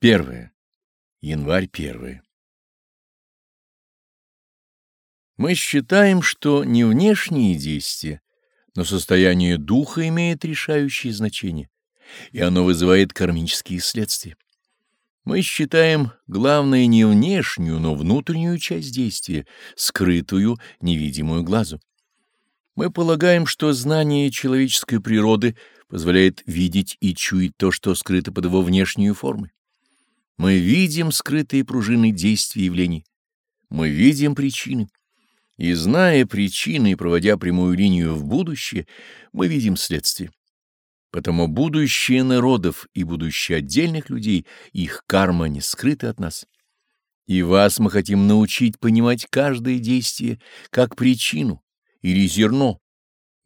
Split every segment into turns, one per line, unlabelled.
Первое. Январь первое. Мы считаем, что не внешние действия, но состояние духа имеет решающее значение, и оно вызывает кармические следствия. Мы считаем главное не внешнюю, но внутреннюю часть действия, скрытую, невидимую глазу. Мы полагаем, что знание человеческой природы позволяет видеть и чуять то, что скрыто под его внешнюю формой. Мы видим скрытые пружины действий явлений. Мы видим причины. И зная причины и проводя прямую линию в будущее, мы видим следствие. Потому будущее народов и будущее отдельных людей, их карма не скрыты от нас. И вас мы хотим научить понимать каждое действие как причину или зерно,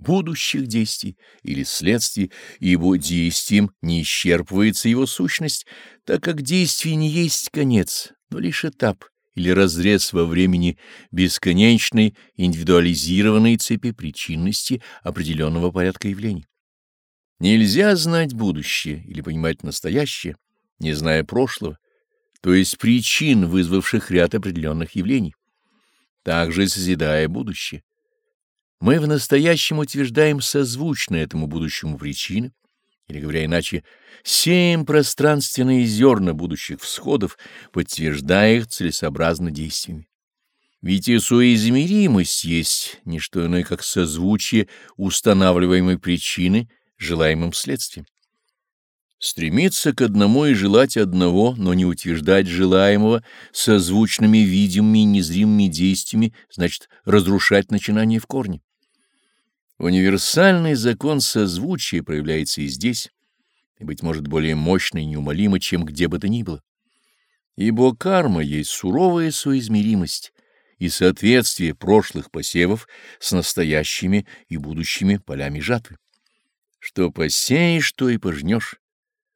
будущих действий или следствий, ибо действием не исчерпывается его сущность, так как действие не есть конец, но лишь этап или разрез во времени бесконечной индивидуализированной цепи причинности определенного порядка явлений. Нельзя знать будущее или понимать настоящее, не зная прошлого, то есть причин, вызвавших ряд определенных явлений, также созидая будущее. Мы в настоящем утверждаем созвучно этому будущему причины, или, говоря иначе, сеем пространственные зерна будущих всходов, подтверждая их целесообразно действиями. Ведь и соизмеримость есть не что иное, как созвучие устанавливаемой причины желаемым следствием. Стремиться к одному и желать одного, но не утверждать желаемого созвучными видимыми и незримыми действиями, значит разрушать начинание в корне. Универсальный закон созвучия проявляется и здесь, и, быть может, более мощно и неумолимо, чем где бы то ни было. Ибо карма есть суровая соизмеримость и соответствие прошлых посевов с настоящими и будущими полями жатвы. Что посеешь, то и пожнешь,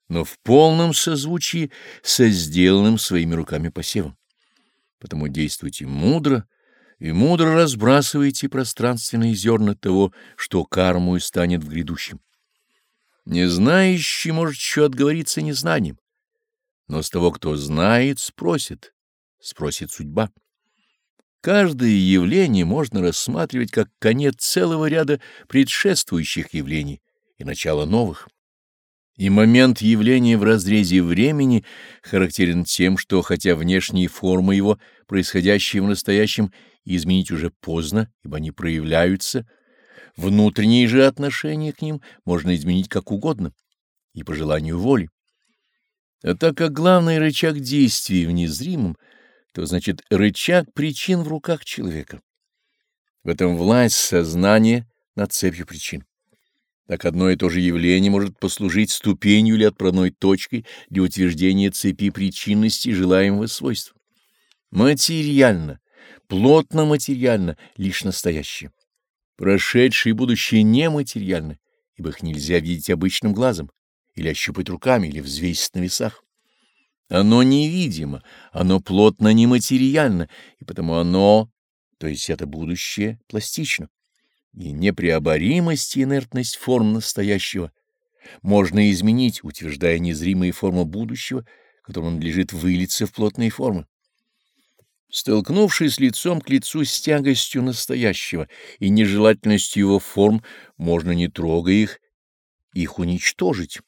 но в полном созвучии со сделанным своими руками посевом. Потому действуйте мудро, и мудро разбрасывайте пространственные зерна того, что карму и станет в грядущем. Незнающий может еще отговориться незнанием, но с того, кто знает, спросит, спросит судьба. Каждое явление можно рассматривать как конец целого ряда предшествующих явлений и начало новых. И момент явления в разрезе времени характерен тем, что хотя внешние формы его, происходящие в настоящем, изменить уже поздно, ибо они проявляются, внутренние же отношения к ним можно изменить как угодно и по желанию воли. А так как главный рычаг действий в незримом, то значит рычаг причин в руках человека. В этом власть сознания над цепью причин. Так одно и то же явление может послужить ступенью или отправной точкой для утверждения цепи причинности желаемого свойства. Материально, плотно материально, лишь настоящее. Прошедшее и будущее нематериальны, ибо их нельзя видеть обычным глазом, или ощупать руками, или взвесить на весах. Оно невидимо, оно плотно нематериально, и потому оно, то есть это будущее, пластично и непреоборимость и инертность форм настоящего можно изменить, утверждая незримые формы будущего, которому надлежит вылиться в плотные формы. Столкнувшись лицом к лицу с тягостью настоящего и нежелательностью его форм, можно, не трогая их, их уничтожить,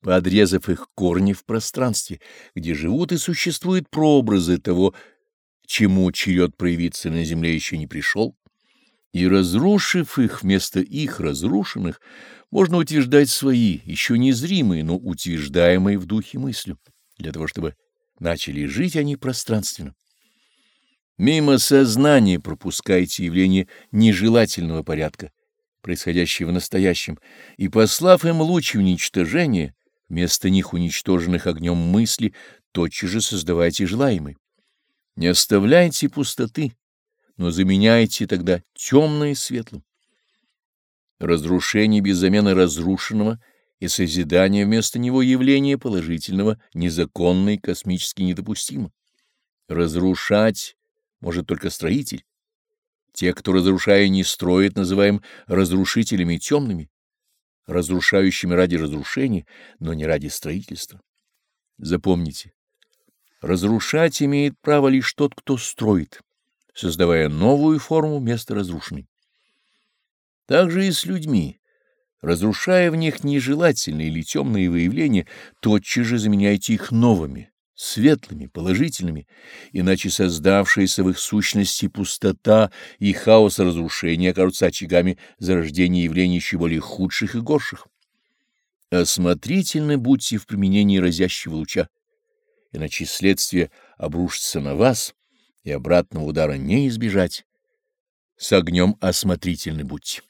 подрезав их корни в пространстве, где живут и существуют прообразы того, чему черед проявиться на земле еще не пришел, и, разрушив их вместо их разрушенных, можно утверждать свои, еще незримые, но утверждаемые в духе мыслью, для того чтобы начали жить они пространственно. Мимо сознания пропускайте явления нежелательного порядка, происходящие в настоящем, и, послав им луч уничтожения, вместо них уничтоженных огнем мысли, тотчас же создавайте желаемый. Не оставляйте пустоты, но заменяйте тогда темное светлым. Разрушение без замены разрушенного и созидание вместо него явления положительного, незаконно и космически недопустимо. Разрушать может только строитель. Те, кто, разрушая, не строит, называем разрушителями темными, разрушающими ради разрушения, но не ради строительства. Запомните, Разрушать имеет право лишь тот, кто строит, создавая новую форму вместо разрушенной. Так же и с людьми. Разрушая в них нежелательные или темные выявления, тотчас же заменяйте их новыми, светлыми, положительными, иначе создавшаяся в их сущности пустота и хаос разрушения окажутся очагами зарождения явлений еще более худших и горших. Осмотрительны будьте в применении разящего луча, иначе следствие обрушится на вас, и обратного удара не избежать. С огнем осмотрительны будьте.